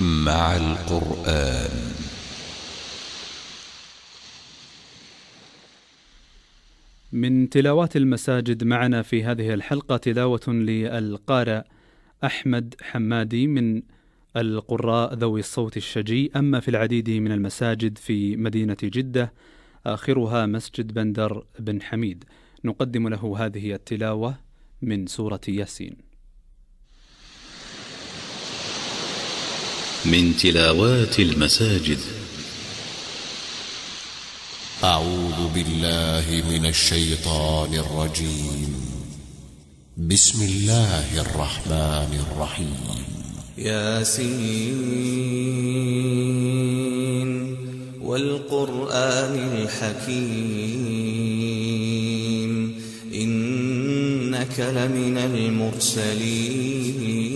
مع القرآن. من تلاوات المساجد معنا في هذه الحلقة تلاوة للقارئ أحمد حمادي من القراء ذوي الصوت الشجي. أما في العديد من المساجد في مدينة جدة آخرها مسجد بندر بن حميد. نقدم له هذه التلاوة من سورة ياسين. من تلاوات المساجد. أعوذ بالله من الشيطان الرجيم. بسم الله الرحمن الرحيم. ياسين والقرآن الحكيم. إنك لمن المرسلين.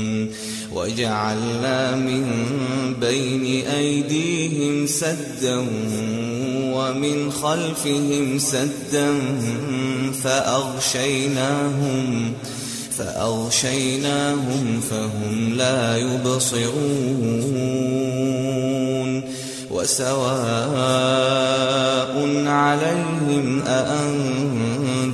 وجعلنا من بين أيديهم سدا ومن خلفهم سدا فأغشيناهم فأغشيناهم فهم لا يبصرون وسواء عليهم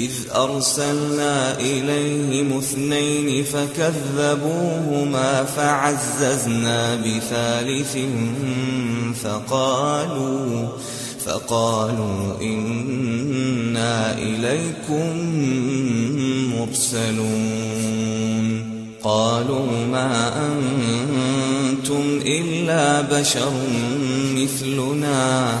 إذ أرسلنا إليهم اثنين فكذبوهما فعززنا بثالث فقالوا فقالوا إنا إليكم مرسلون. قالوا ما أنتم إلا بشر مثلنا.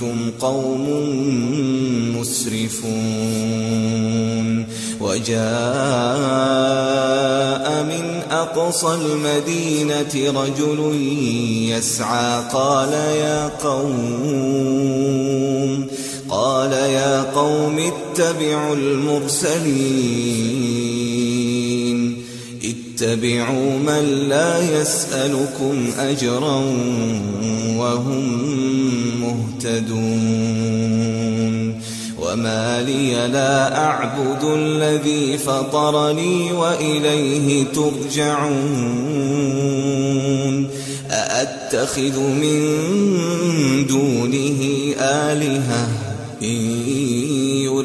أنتم قوم مسرفون وجاء من أقصى المدينة رجل يسعى قال يا قوم قال يا قوم اتبعوا المرسلين اتبعوا من لا يسألكم أجرا وهم مهتدون وما لي لا أعبد الذي فطرني وإليه ترجعون. أأتخذ من دونه آلهة إن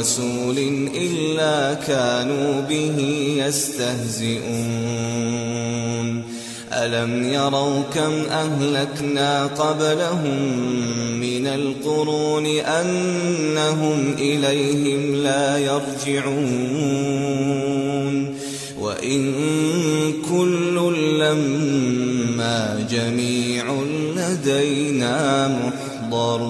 رسول إلا كانوا به يستهزئون. ألم يروا كم أهلكنا قبلهم من القرون أنهم إليهم لا يرجعون. وإن كل لما جميع لدينا محضرون.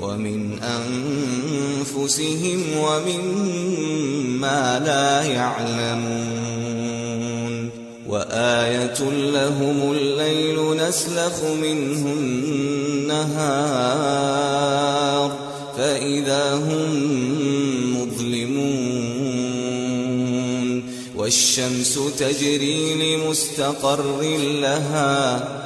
ومن أنفسهم ومما لا يعلمون وآية لهم الليل نسلخ منه النهار فإذا هم مظلمون والشمس تجري لمستقر لها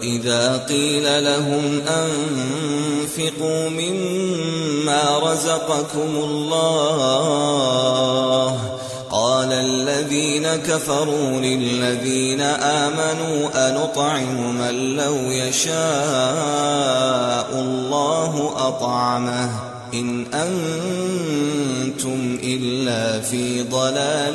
وإذا قيل لهم أنفقوا مما رزقكم الله قال الذين كفروا للذين آمنوا أنطعم من لو يشاء الله أطعمه إن أنتم إلا في ضلال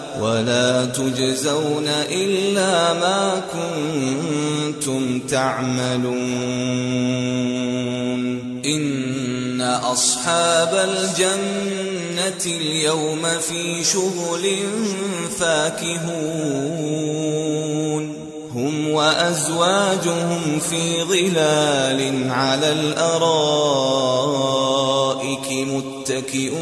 ولا تجزون إلا ما كنتم تعملون. إن أصحاب الجنة اليوم في شغل فاكهون. هم وأزواجهم في ظلال على الأرائك متكئون.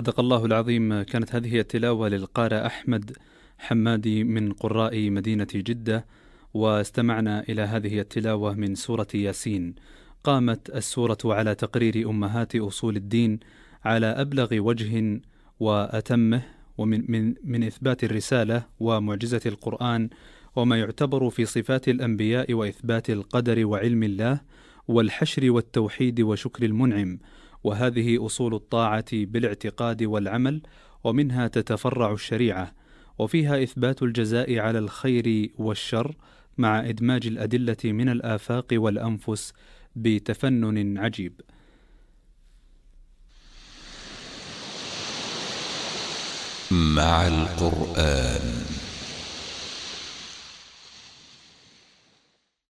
صدق الله العظيم كانت هذه التلاوة للقارئ أحمد حمادي من قراء مدينة جدة واستمعنا إلى هذه التلاوة من سورة ياسين. قامت السورة على تقرير أمهات أصول الدين على أبلغ وجه وأتمه ومن من, من إثبات الرسالة ومعجزة القرآن وما يعتبر في صفات الأنبياء وإثبات القدر وعلم الله والحشر والتوحيد وشكر المنعم. وهذه أصول الطاعة بالاعتقاد والعمل ومنها تتفرع الشريعة وفيها إثبات الجزاء على الخير والشر مع إدماج الأدلة من الآفاق والأنفس بتفنن عجيب. مع القرآن.